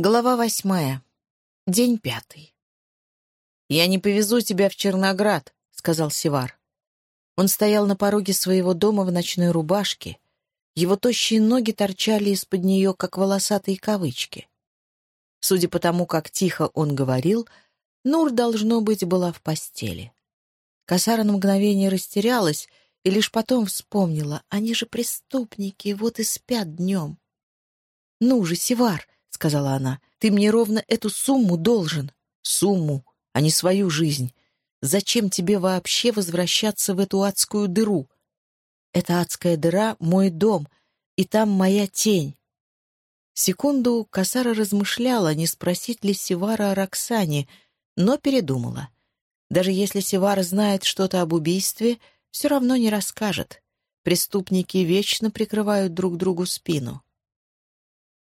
Глава восьмая. День пятый. «Я не повезу тебя в Черноград», — сказал Сивар. Он стоял на пороге своего дома в ночной рубашке. Его тощие ноги торчали из-под нее, как волосатые кавычки. Судя по тому, как тихо он говорил, Нур, должно быть, была в постели. Косара на мгновение растерялась и лишь потом вспомнила. Они же преступники, вот и спят днем. «Ну же, Сивар!» — сказала она. «Ты мне ровно эту сумму должен. Сумму, а не свою жизнь. Зачем тебе вообще возвращаться в эту адскую дыру? Эта адская дыра — мой дом, и там моя тень». Секунду Касара размышляла, не спросить ли Севара о Роксане, но передумала. Даже если Севара знает что-то об убийстве, все равно не расскажет. Преступники вечно прикрывают друг другу спину.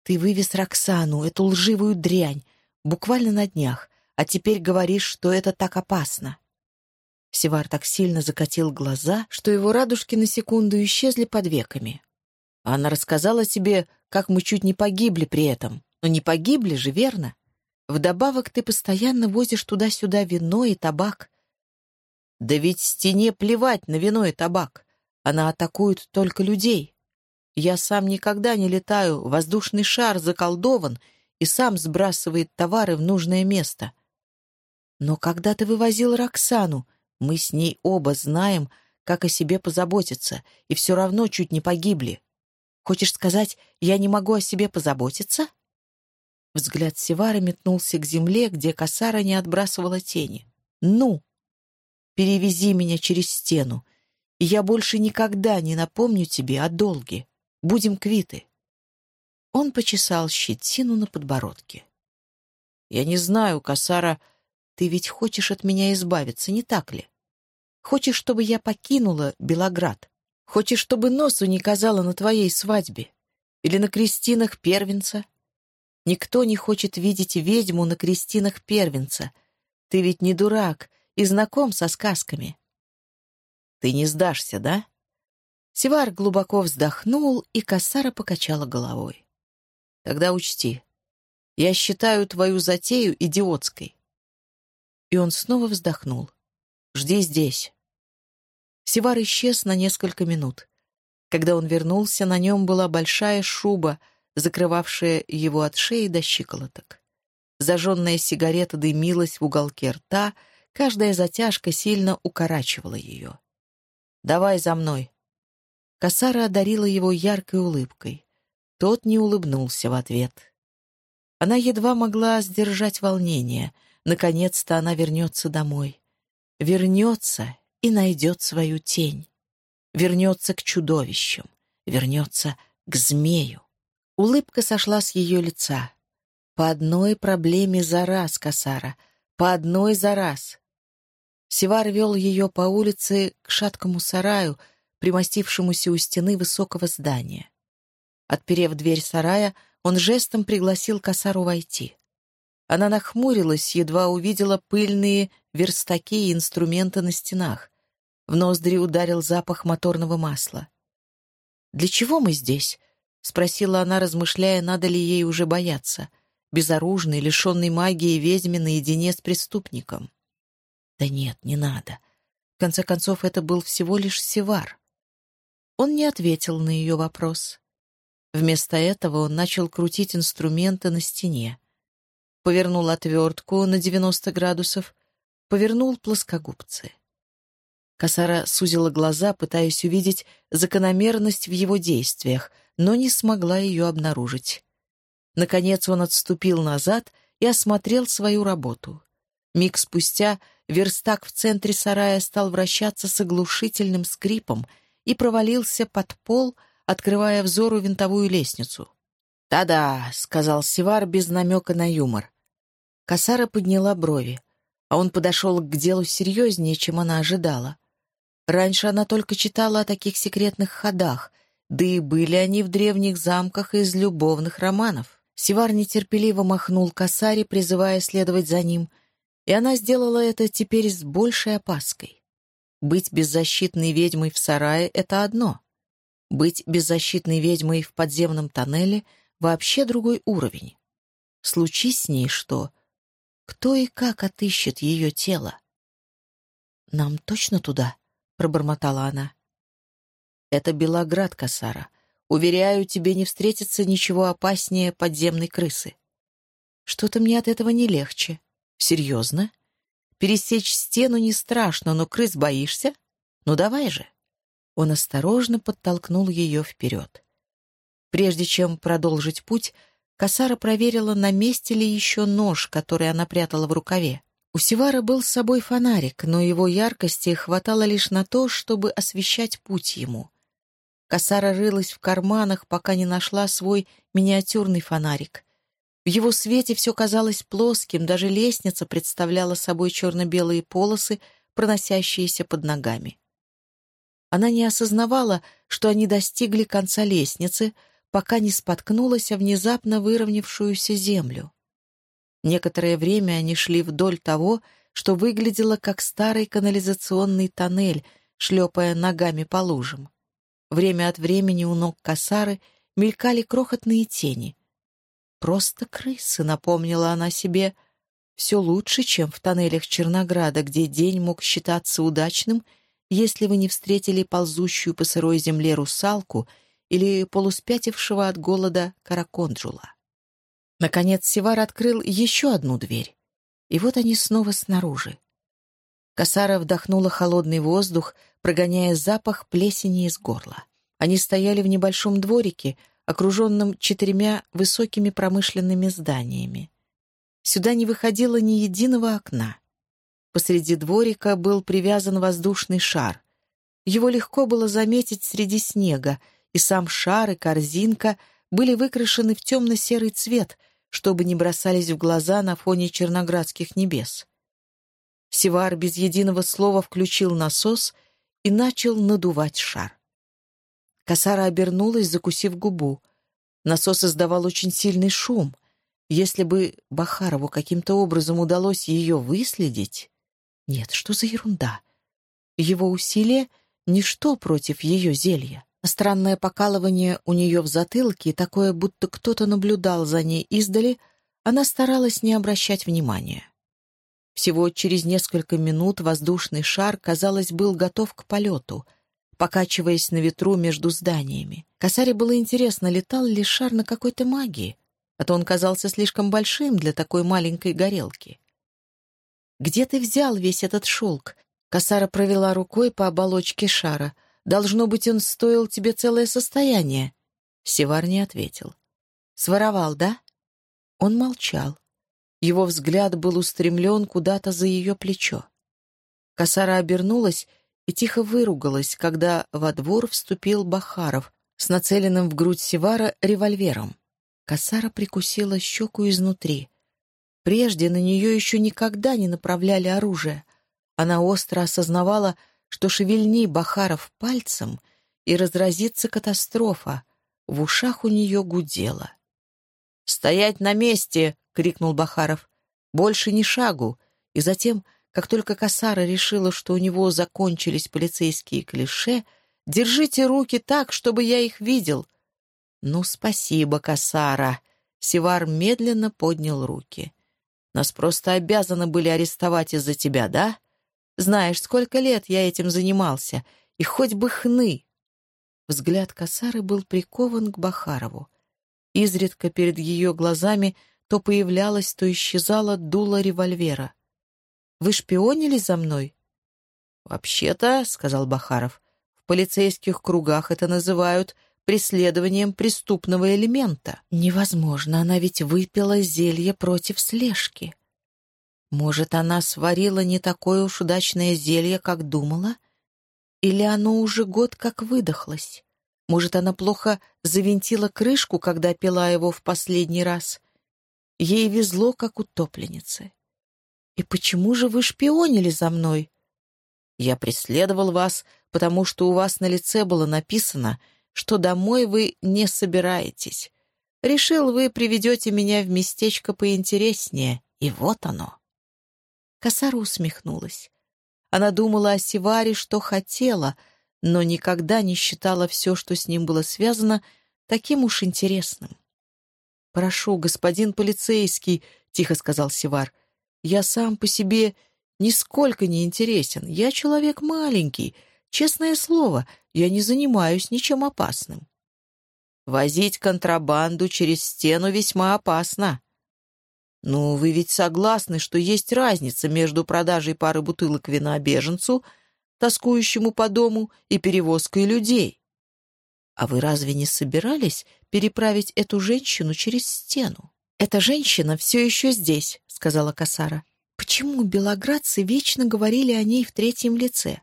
Ты вывез Роксану, эту лживую дрянь, буквально на днях, а теперь говоришь, что это так опасно. Севар так сильно закатил глаза, что его радужки на секунду исчезли под веками. Она рассказала тебе, как мы чуть не погибли при этом. Но не погибли же, верно? Вдобавок ты постоянно возишь туда-сюда вино и табак. Да ведь стене плевать на вино и табак. Она атакует только людей. Я сам никогда не летаю, воздушный шар заколдован и сам сбрасывает товары в нужное место. Но когда ты вывозил Роксану, мы с ней оба знаем, как о себе позаботиться, и все равно чуть не погибли. Хочешь сказать, я не могу о себе позаботиться?» Взгляд Севара метнулся к земле, где косара не отбрасывала тени. «Ну, перевези меня через стену, и я больше никогда не напомню тебе о долге. Будем квиты». Он почесал щетину на подбородке. «Я не знаю, Касара, ты ведь хочешь от меня избавиться, не так ли? Хочешь, чтобы я покинула Белоград? Хочешь, чтобы носу не казала на твоей свадьбе? Или на крестинах первенца? Никто не хочет видеть ведьму на крестинах первенца. Ты ведь не дурак и знаком со сказками. Ты не сдашься, да?» Севар глубоко вздохнул, и Кассара покачала головой. «Тогда учти, я считаю твою затею идиотской». И он снова вздохнул. «Жди здесь». Севар исчез на несколько минут. Когда он вернулся, на нем была большая шуба, закрывавшая его от шеи до щиколоток. Зажженная сигарета дымилась в уголке рта, каждая затяжка сильно укорачивала ее. «Давай за мной», Косара одарила его яркой улыбкой. Тот не улыбнулся в ответ. Она едва могла сдержать волнение. Наконец-то она вернется домой. Вернется и найдет свою тень. Вернется к чудовищам. Вернется к змею. Улыбка сошла с ее лица. По одной проблеме за раз, Касара. По одной за раз. Севар вел ее по улице к шаткому сараю, примостившемуся у стены высокого здания. Отперев дверь сарая, он жестом пригласил косару войти. Она нахмурилась, едва увидела пыльные верстаки и инструменты на стенах. В ноздри ударил запах моторного масла. «Для чего мы здесь?» — спросила она, размышляя, надо ли ей уже бояться. Безоружный, лишенный магии ведьми наедине с преступником. «Да нет, не надо. В конце концов, это был всего лишь севар. Он не ответил на ее вопрос. Вместо этого он начал крутить инструменты на стене. Повернул отвертку на 90 градусов, повернул плоскогубцы. Косара сузила глаза, пытаясь увидеть закономерность в его действиях, но не смогла ее обнаружить. Наконец он отступил назад и осмотрел свою работу. Миг спустя верстак в центре сарая стал вращаться с оглушительным скрипом — и провалился под пол, открывая взору винтовую лестницу. «Да-да», — сказал Сивар без намека на юмор. Косара подняла брови, а он подошел к делу серьезнее, чем она ожидала. Раньше она только читала о таких секретных ходах, да и были они в древних замках из любовных романов. Сивар нетерпеливо махнул косаре, призывая следовать за ним, и она сделала это теперь с большей опаской. Быть беззащитной ведьмой в сарае — это одно. Быть беззащитной ведьмой в подземном тоннеле — вообще другой уровень. случись с ней что, кто и как отыщет ее тело? «Нам точно туда?» — пробормотала она. «Это Белоград, Касара. Уверяю, тебе не встретится ничего опаснее подземной крысы. Что-то мне от этого не легче. Серьезно? Пересечь стену не страшно, но крыс боишься? Ну давай же. Он осторожно подтолкнул ее вперед. Прежде чем продолжить путь, Касара проверила, на месте ли еще нож, который она прятала в рукаве. У Сивара был с собой фонарик, но его яркости хватало лишь на то, чтобы освещать путь ему. Косара рылась в карманах, пока не нашла свой миниатюрный фонарик. В его свете все казалось плоским, даже лестница представляла собой черно-белые полосы, проносящиеся под ногами. Она не осознавала, что они достигли конца лестницы, пока не споткнулась о внезапно выровнявшуюся землю. Некоторое время они шли вдоль того, что выглядело как старый канализационный тоннель, шлепая ногами по лужам. Время от времени у ног косары мелькали крохотные тени. «Просто крысы», — напомнила она себе, — «все лучше, чем в тоннелях Чернограда, где день мог считаться удачным, если вы не встретили ползущую по сырой земле русалку или полуспятившего от голода караконджула». Наконец Севар открыл еще одну дверь, и вот они снова снаружи. Косара вдохнула холодный воздух, прогоняя запах плесени из горла. Они стояли в небольшом дворике, окруженном четырьмя высокими промышленными зданиями. Сюда не выходило ни единого окна. Посреди дворика был привязан воздушный шар. Его легко было заметить среди снега, и сам шар и корзинка были выкрашены в темно-серый цвет, чтобы не бросались в глаза на фоне черноградских небес. Севар без единого слова включил насос и начал надувать шар. Косара обернулась, закусив губу. Насос издавал очень сильный шум. Если бы Бахарову каким-то образом удалось ее выследить... Нет, что за ерунда? Его усилие — ничто против ее зелья. Странное покалывание у нее в затылке, такое, будто кто-то наблюдал за ней издали, она старалась не обращать внимания. Всего через несколько минут воздушный шар, казалось, был готов к полету, покачиваясь на ветру между зданиями. Косаре было интересно, летал ли шар на какой-то магии, а то он казался слишком большим для такой маленькой горелки. «Где ты взял весь этот шелк?» Косара провела рукой по оболочке шара. «Должно быть, он стоил тебе целое состояние». Севар не ответил. «Своровал, да?» Он молчал. Его взгляд был устремлен куда-то за ее плечо. Косара обернулась и тихо выругалась, когда во двор вступил Бахаров с нацеленным в грудь Севара револьвером. Косара прикусила щеку изнутри. Прежде на нее еще никогда не направляли оружие. Она остро осознавала, что шевельни Бахаров пальцем, и разразится катастрофа. В ушах у нее гудело. «Стоять на месте!» — крикнул Бахаров. «Больше ни шагу!» И затем, как только Касара решила, что у него закончились полицейские клише, «Держите руки так, чтобы я их видел!» «Ну, спасибо, Касара!» Севар медленно поднял руки. «Нас просто обязаны были арестовать из-за тебя, да? Знаешь, сколько лет я этим занимался, и хоть бы хны!» Взгляд Касары был прикован к Бахарову. Изредка перед ее глазами то появлялось, то исчезало дуло револьвера. «Вы шпионили за мной?» «Вообще-то», — сказал Бахаров, — «в полицейских кругах это называют преследованием преступного элемента». «Невозможно, она ведь выпила зелье против слежки». «Может, она сварила не такое уж удачное зелье, как думала? Или оно уже год как выдохлось?» Может, она плохо завинтила крышку, когда пила его в последний раз? Ей везло, как утопленнице. «И почему же вы шпионили за мной?» «Я преследовал вас, потому что у вас на лице было написано, что домой вы не собираетесь. Решил, вы приведете меня в местечко поинтереснее, и вот оно». Косара усмехнулась. Она думала о Севаре, что хотела — но никогда не считала все, что с ним было связано, таким уж интересным. «Прошу, господин полицейский», — тихо сказал Сивар, — «я сам по себе нисколько не интересен. Я человек маленький. Честное слово, я не занимаюсь ничем опасным». «Возить контрабанду через стену весьма опасно», «Ну, вы ведь согласны, что есть разница между продажей пары бутылок вина беженцу, тоскующему по дому, и перевозкой людей? А вы разве не собирались переправить эту женщину через стену?» «Эта женщина все еще здесь», — сказала Касара. «Почему белоградцы вечно говорили о ней в третьем лице?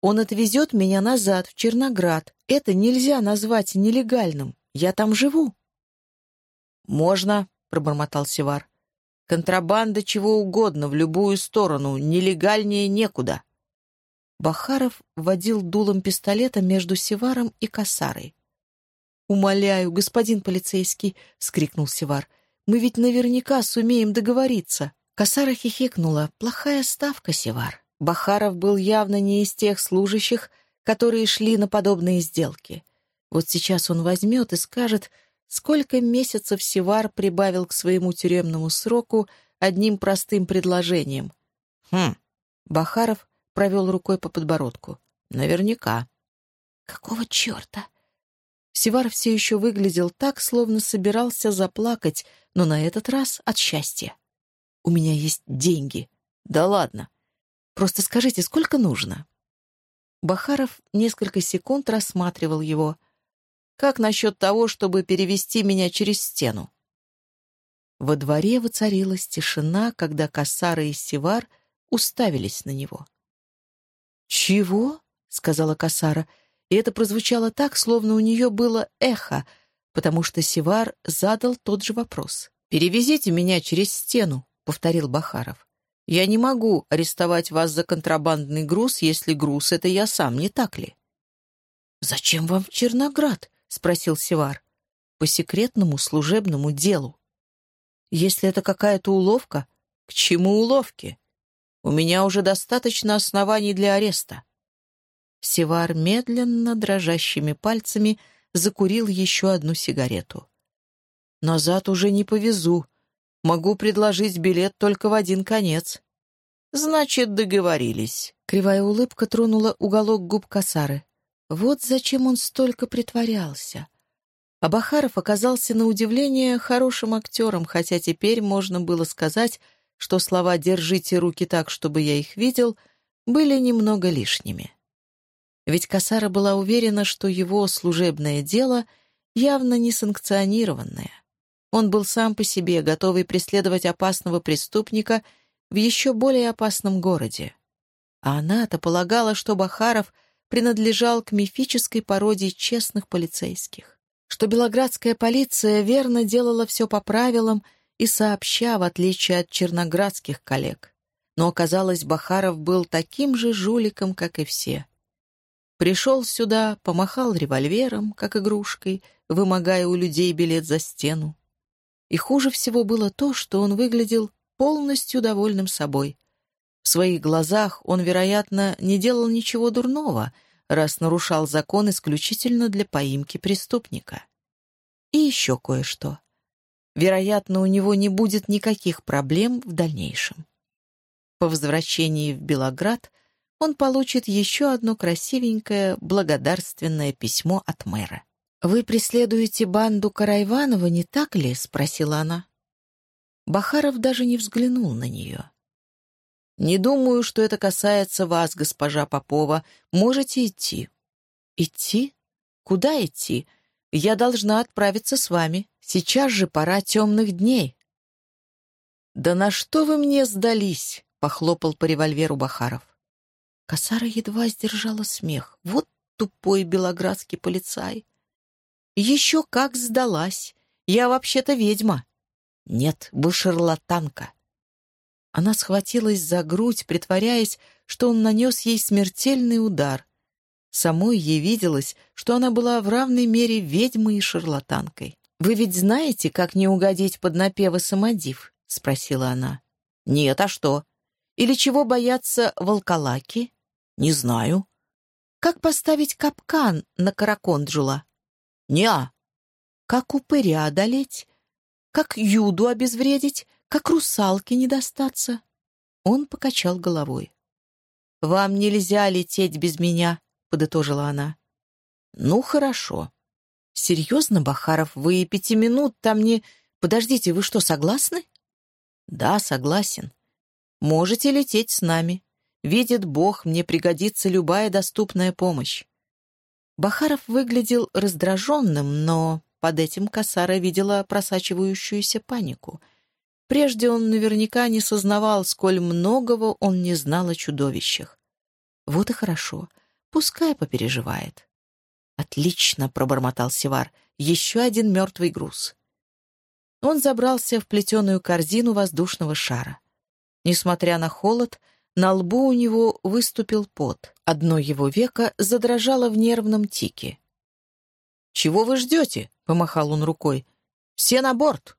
Он отвезет меня назад, в Черноград. Это нельзя назвать нелегальным. Я там живу». «Можно», — пробормотал Севар. Контрабанда чего угодно, в любую сторону, нелегальнее некуда. Бахаров водил дулом пистолета между Севаром и Касарой. «Умоляю, господин полицейский!» — скрикнул Севар. «Мы ведь наверняка сумеем договориться!» Касара хихикнула. «Плохая ставка, Севар. Бахаров был явно не из тех служащих, которые шли на подобные сделки. Вот сейчас он возьмет и скажет, Сколько месяцев Севар прибавил к своему тюремному сроку одним простым предложением. «Хм». Бахаров провел рукой по подбородку. «Наверняка». «Какого черта?» Севар все еще выглядел так, словно собирался заплакать, но на этот раз от счастья. «У меня есть деньги». «Да ладно. Просто скажите, сколько нужно?» Бахаров несколько секунд рассматривал его — как насчет того, чтобы перевести меня через стену?» Во дворе воцарилась тишина, когда Кассара и Севар уставились на него. «Чего?» — сказала Кассара, и это прозвучало так, словно у нее было эхо, потому что Севар задал тот же вопрос. «Перевезите меня через стену», — повторил Бахаров. «Я не могу арестовать вас за контрабандный груз, если груз — это я сам, не так ли?» «Зачем вам Черноград?» — спросил Севар. «По секретному служебному делу. Если это какая-то уловка, к чему уловки? У меня уже достаточно оснований для ареста». Севар медленно, дрожащими пальцами, закурил еще одну сигарету. «Назад уже не повезу. Могу предложить билет только в один конец». «Значит, договорились». Кривая улыбка тронула уголок губ Касары. Вот зачем он столько притворялся. А Бахаров оказался на удивление хорошим актером, хотя теперь можно было сказать, что слова «держите руки так, чтобы я их видел» были немного лишними. Ведь Касара была уверена, что его служебное дело явно не санкционированное. Он был сам по себе, готовый преследовать опасного преступника в еще более опасном городе. А она-то полагала, что Бахаров принадлежал к мифической породе честных полицейских. Что белоградская полиция верно делала все по правилам и сообща, в отличие от черноградских коллег. Но оказалось, Бахаров был таким же жуликом, как и все. Пришел сюда, помахал револьвером, как игрушкой, вымогая у людей билет за стену. И хуже всего было то, что он выглядел полностью довольным собой. В своих глазах он, вероятно, не делал ничего дурного, раз нарушал закон исключительно для поимки преступника. И еще кое-что. Вероятно, у него не будет никаких проблем в дальнейшем. По возвращении в Белоград он получит еще одно красивенькое благодарственное письмо от мэра. «Вы преследуете банду Карайванова, не так ли?» — спросила она. Бахаров даже не взглянул на нее. «Не думаю, что это касается вас, госпожа Попова. Можете идти». «Идти? Куда идти? Я должна отправиться с вами. Сейчас же пора темных дней». «Да на что вы мне сдались?» — похлопал по револьверу Бахаров. Косара едва сдержала смех. Вот тупой белоградский полицай. «Еще как сдалась. Я вообще-то ведьма». «Нет, вы шарлатанка. Она схватилась за грудь, притворяясь, что он нанес ей смертельный удар. Самой ей виделось, что она была в равной мере ведьмой и шарлатанкой. «Вы ведь знаете, как не угодить под напевы самодив?» — спросила она. «Нет, а что? Или чего боятся волколаки?» «Не знаю». «Как поставить капкан на караконджула?» «Не-а». «Как упыря одолеть?» Как Юду обезвредить? Как русалке не достаться?» Он покачал головой. «Вам нельзя лететь без меня», — подытожила она. «Ну, хорошо. Серьезно, Бахаров, вы пяти минут там не... Подождите, вы что, согласны?» «Да, согласен. Можете лететь с нами. Видит Бог, мне пригодится любая доступная помощь». Бахаров выглядел раздраженным, но под этим Касара видела просачивающуюся панику. Прежде он наверняка не сознавал, сколь многого он не знал о чудовищах. Вот и хорошо. Пускай попереживает. «Отлично!» — пробормотал Севар. «Еще один мертвый груз». Он забрался в плетеную корзину воздушного шара. Несмотря на холод, на лбу у него выступил пот. Одно его веко задрожало в нервном тике. «Чего вы ждете?» — помахал он рукой. «Все на борт!»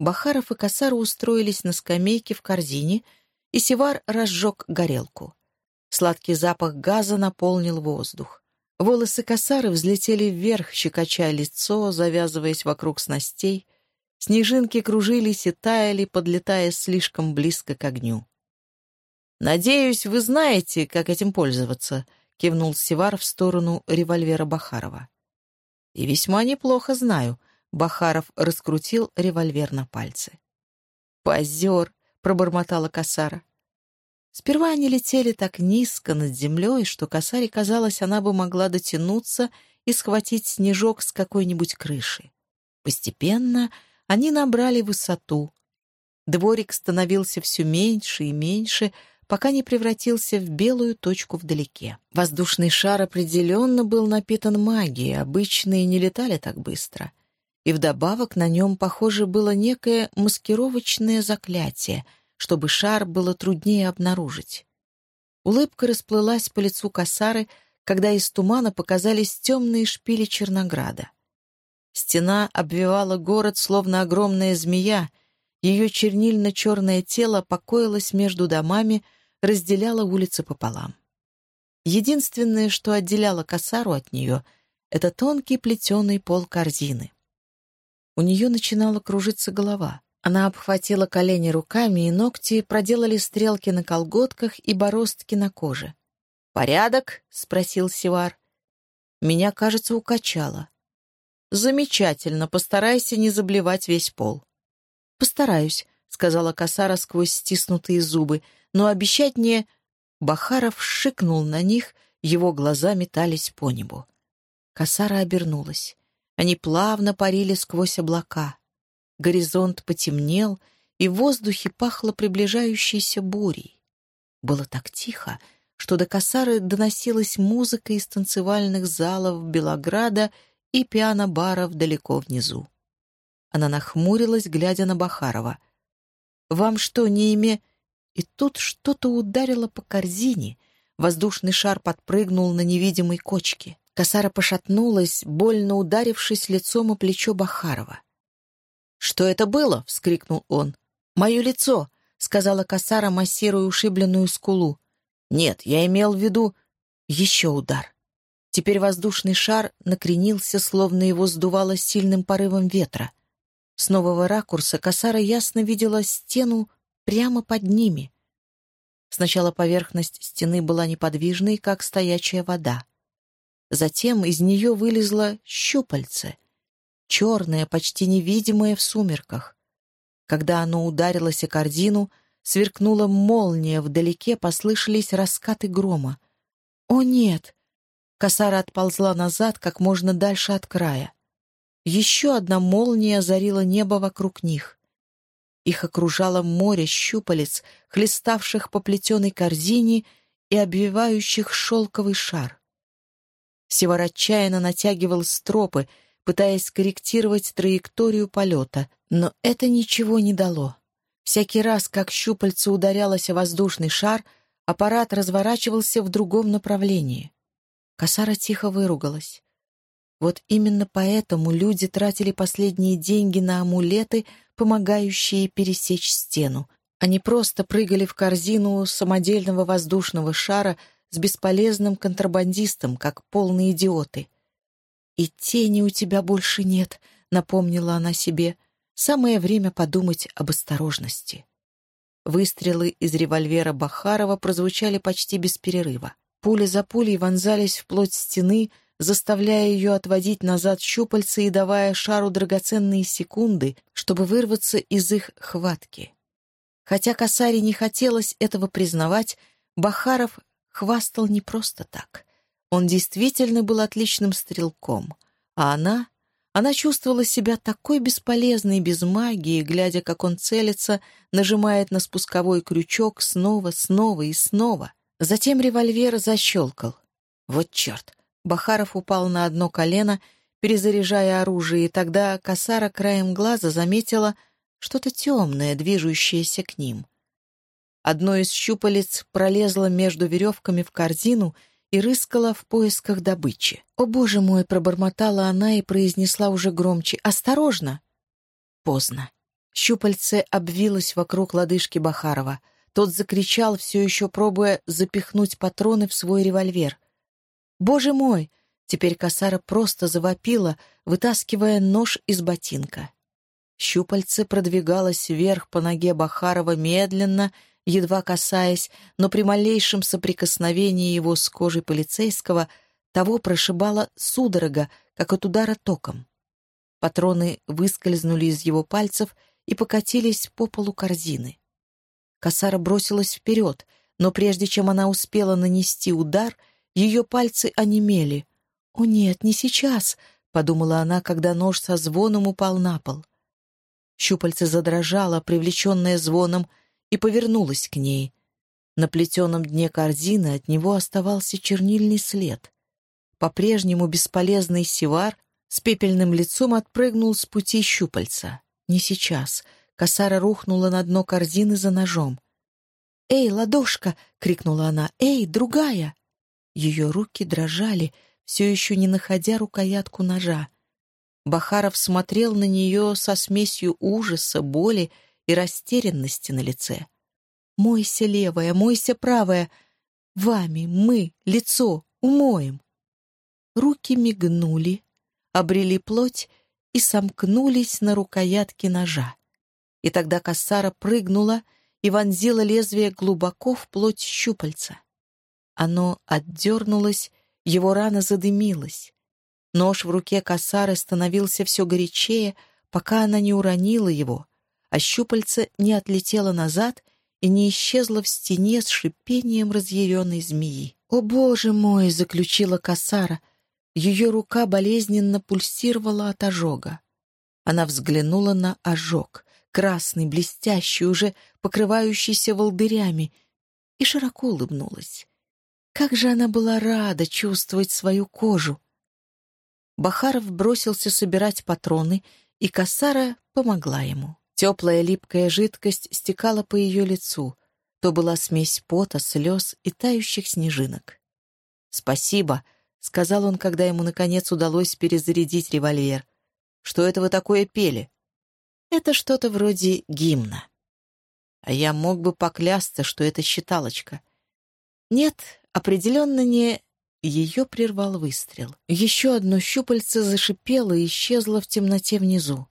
Бахаров и Косара устроились на скамейке в корзине, и Севар разжег горелку. Сладкий запах газа наполнил воздух. Волосы Косары взлетели вверх, щекоча лицо, завязываясь вокруг снастей. Снежинки кружились и таяли, подлетая слишком близко к огню. «Надеюсь, вы знаете, как этим пользоваться», — кивнул Севар в сторону револьвера Бахарова. «И весьма неплохо знаю», — Бахаров раскрутил револьвер на пальце. «Позер», — пробормотала Касара. Сперва они летели так низко над землей, что Касаре казалось, она бы могла дотянуться и схватить снежок с какой-нибудь крыши. Постепенно они набрали высоту. Дворик становился все меньше и меньше, пока не превратился в белую точку вдалеке. Воздушный шар определенно был напитан магией, обычные не летали так быстро. И вдобавок на нем, похоже, было некое маскировочное заклятие, чтобы шар было труднее обнаружить. Улыбка расплылась по лицу косары, когда из тумана показались темные шпили Чернограда. Стена обвивала город, словно огромная змея, ее чернильно-черное тело покоилось между домами, разделяла улицы пополам. Единственное, что отделяло косару от нее, это тонкий плетеный пол корзины. У нее начинала кружиться голова. Она обхватила колени руками, и ногти проделали стрелки на колготках и бороздки на коже. «Порядок?» — спросил Сивар. «Меня, кажется, укачало». «Замечательно, постарайся не заблевать весь пол». «Постараюсь», — сказала косара сквозь стиснутые зубы, но обещать не... Бахаров шикнул на них, его глаза метались по небу. Косара обернулась. Они плавно парили сквозь облака. Горизонт потемнел, и в воздухе пахло приближающейся бурей. Было так тихо, что до Косары доносилась музыка из танцевальных залов Белограда и пиано-баров далеко внизу. Она нахмурилась, глядя на Бахарова. «Вам что, не име...» И тут что-то ударило по корзине. Воздушный шар подпрыгнул на невидимой кочке. Косара пошатнулась, больно ударившись лицом о плечо Бахарова. «Что это было?» — вскрикнул он. «Мое лицо!» — сказала Косара, массируя ушибленную скулу. «Нет, я имел в виду...» Еще удар. Теперь воздушный шар накренился, словно его сдувало сильным порывом ветра. С нового ракурса Косара ясно видела стену прямо под ними. Сначала поверхность стены была неподвижной, как стоячая вода. Затем из нее вылезло щупальце, черное, почти невидимое в сумерках. Когда оно ударилось о корзину, сверкнула молния, вдалеке послышались раскаты грома. «О, нет!» Косара отползла назад как можно дальше от края. Еще одна молния озарила небо вокруг них. Их окружало море щупалец, хлеставших по плетеной корзине и обвивающих шелковый шар. Севар отчаянно натягивал стропы, пытаясь корректировать траекторию полета, но это ничего не дало. Всякий раз, как щупальце ударялось о воздушный шар, аппарат разворачивался в другом направлении. Косара тихо выругалась. Вот именно поэтому люди тратили последние деньги на амулеты, помогающие пересечь стену. Они просто прыгали в корзину самодельного воздушного шара с бесполезным контрабандистом, как полные идиоты. «И тени у тебя больше нет», — напомнила она себе. самое время подумать об осторожности. Выстрелы из револьвера Бахарова прозвучали почти без перерыва. Пули за пулей вонзались в плоть стены, заставляя ее отводить назад щупальца и давая шару драгоценные секунды, чтобы вырваться из их хватки. Хотя Касаре не хотелось этого признавать, Бахаров хвастал не просто так. Он действительно был отличным стрелком, а она... Она чувствовала себя такой бесполезной без магии, глядя, как он целится, нажимает на спусковой крючок снова, снова и снова. Затем револьвер защелкал. Вот черт! Бахаров упал на одно колено, перезаряжая оружие, и тогда косара краем глаза заметила что-то темное, движущееся к ним. Одно из щупалец пролезло между веревками в корзину и рыскало в поисках добычи. «О, боже мой!» — пробормотала она и произнесла уже громче. «Осторожно!» Поздно. Щупальце обвилось вокруг лодыжки Бахарова. Тот закричал, все еще пробуя запихнуть патроны в свой револьвер. «Боже мой!» Теперь косара просто завопила, вытаскивая нож из ботинка. Щупальце продвигалось вверх по ноге Бахарова медленно, едва касаясь, но при малейшем соприкосновении его с кожей полицейского того прошибала судорога, как от удара током. Патроны выскользнули из его пальцев и покатились по полу корзины. Косара бросилась вперед, но прежде чем она успела нанести удар — ее пальцы онемели. «О нет, не сейчас!» — подумала она, когда нож со звоном упал на пол. Щупальце задрожало, привлеченное звоном, и повернулось к ней. На плетеном дне корзины от него оставался чернильный след. По-прежнему бесполезный сивар с пепельным лицом отпрыгнул с пути щупальца. Не сейчас. Косара рухнула на дно корзины за ножом. «Эй, ладошка!» — крикнула она. «Эй, другая!» Ее руки дрожали, все еще не находя рукоятку ножа. Бахаров смотрел на нее со смесью ужаса, боли и растерянности на лице. «Мойся левая, мойся правая. Вами мы лицо умоем». Руки мигнули, обрели плоть и сомкнулись на рукоятке ножа. И тогда косара прыгнула и вонзила лезвие глубоко в плоть щупальца. Оно отдернулось, его рана задымилась. Нож в руке косары становился все горячее, пока она не уронила его, а щупальце не отлетело назад и не исчезло в стене с шипением разъяренной змеи. «О, боже мой!» — заключила косара. Ее рука болезненно пульсировала от ожога. Она взглянула на ожог, красный, блестящий, уже покрывающийся волдырями, и широко улыбнулась. Как же она была рада чувствовать свою кожу! Бахаров бросился собирать патроны, и Касара помогла ему. Теплая липкая жидкость стекала по ее лицу. То была смесь пота, слез и тающих снежинок. «Спасибо», — сказал он, когда ему, наконец, удалось перезарядить револьвер. «Что это вы такое пели?» «Это что-то вроде гимна». «А я мог бы поклясться, что это считалочка». «Нет, определенно не... Ее прервал выстрел. Еще одно щупальце зашипело и исчезло в темноте внизу.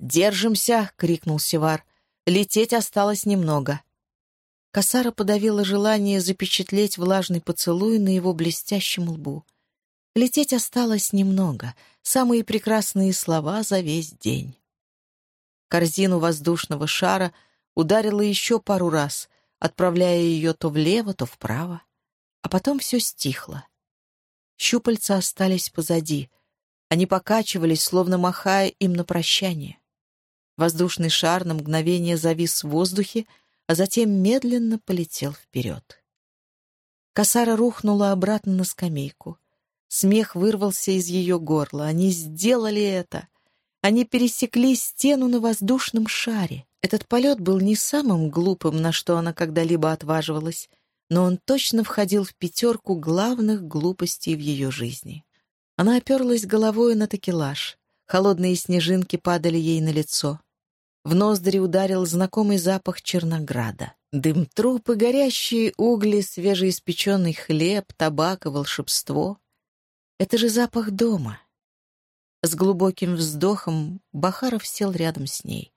«Держимся!» — крикнул Севар. «Лететь осталось немного». Косара подавила желание запечатлеть влажный поцелуй на его блестящем лбу. Лететь осталось немного, самые прекрасные слова за весь день. Корзину воздушного шара ударила еще пару раз, отправляя ее то влево, то вправо а потом все стихло. Щупальца остались позади. Они покачивались, словно махая им на прощание. Воздушный шар на мгновение завис в воздухе, а затем медленно полетел вперед. Косара рухнула обратно на скамейку. Смех вырвался из ее горла. Они сделали это. Они пересекли стену на воздушном шаре. Этот полет был не самым глупым, на что она когда-либо отваживалась но он точно входил в пятерку главных глупостей в ее жизни. Она оперлась головой на такелаж. Холодные снежинки падали ей на лицо. В ноздри ударил знакомый запах Чернограда. Дым трупы, горящие угли, свежеиспеченный хлеб, табак и волшебство. Это же запах дома. С глубоким вздохом Бахаров сел рядом с ней.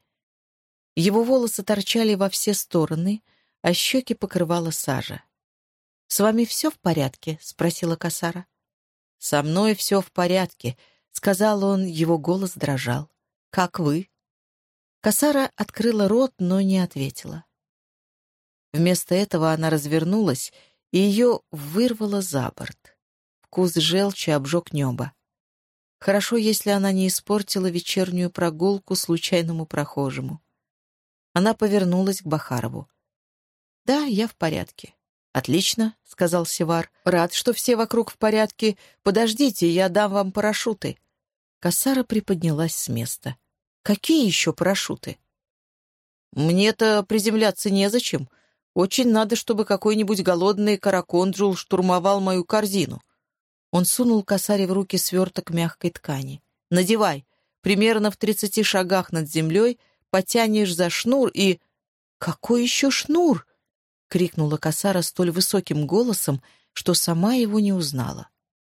Его волосы торчали во все стороны, а щеки покрывала сажа. «С вами все в порядке?» — спросила Касара. «Со мной все в порядке», — сказал он, его голос дрожал. «Как вы?» Касара открыла рот, но не ответила. Вместо этого она развернулась, и ее вырвало за борт. Вкус желчи обжег небо. Хорошо, если она не испортила вечернюю прогулку случайному прохожему. Она повернулась к Бахарову. «Да, я в порядке». «Отлично», — сказал Севар. «Рад, что все вокруг в порядке. Подождите, я дам вам парашюты». Кассара приподнялась с места. «Какие еще парашюты?» «Мне-то приземляться незачем. Очень надо, чтобы какой-нибудь голодный караконджул штурмовал мою корзину». Он сунул косаре в руки сверток мягкой ткани. «Надевай. Примерно в тридцати шагах над землей потянешь за шнур и...» «Какой еще шнур?» — крикнула косара столь высоким голосом, что сама его не узнала.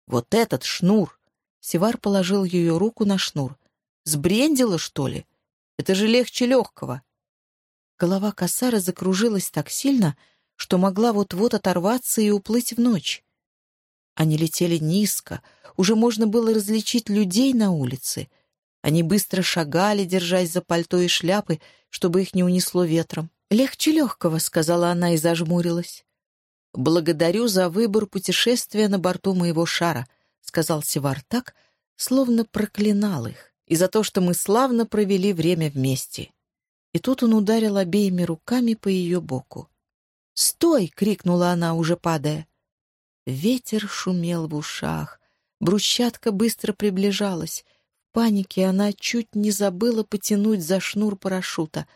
«Вот этот шнур!» Севар положил ее руку на шнур. «Сбрендила, что ли? Это же легче легкого!» Голова косара закружилась так сильно, что могла вот-вот оторваться и уплыть в ночь. Они летели низко, уже можно было различить людей на улице. Они быстро шагали, держась за пальто и шляпы, чтобы их не унесло ветром. «Легче легкого», — сказала она и зажмурилась. «Благодарю за выбор путешествия на борту моего шара», — сказал Севар так, словно проклинал их, и за то, что мы славно провели время вместе. И тут он ударил обеими руками по ее боку. «Стой!» — крикнула она, уже падая. Ветер шумел в ушах. Брусчатка быстро приближалась. В панике она чуть не забыла потянуть за шнур парашюта,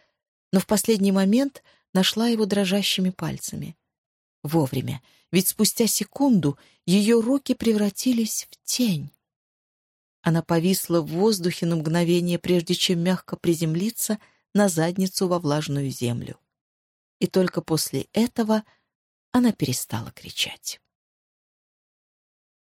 но в последний момент нашла его дрожащими пальцами. Вовремя, ведь спустя секунду ее руки превратились в тень. Она повисла в воздухе на мгновение, прежде чем мягко приземлиться на задницу во влажную землю. И только после этого она перестала кричать.